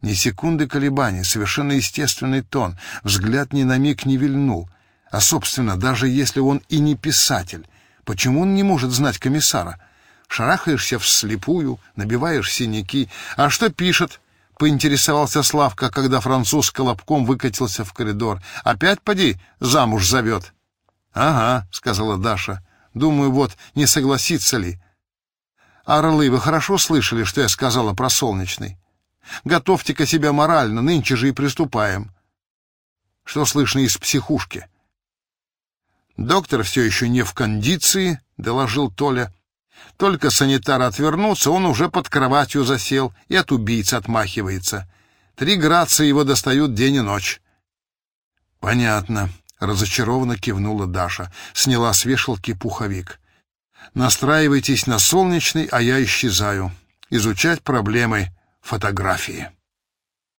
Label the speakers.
Speaker 1: Ни секунды колебаний, совершенно естественный тон, взгляд ни на миг не вильнул. А, собственно, даже если он и не писатель, почему он не может знать комиссара? Шарахаешься вслепую, набиваешь синяки. А что пишет? Поинтересовался Славка, когда француз колобком выкатился в коридор. «Опять, поди, замуж зовет?» «Ага», — сказала Даша. «Думаю, вот, не согласится ли?» «Орлы, вы хорошо слышали, что я сказала про солнечный? Готовьте-ка себя морально, нынче же и приступаем». «Что слышно из психушки?» «Доктор все еще не в кондиции», — доложил Толя. Только санитар отвернулся, он уже под кроватью засел и от убийц отмахивается. Три грации его достают день и ночь. «Понятно», — разочарованно кивнула Даша, сняла с вешалки пуховик. «Настраивайтесь на солнечный, а я исчезаю. Изучать проблемы фотографии».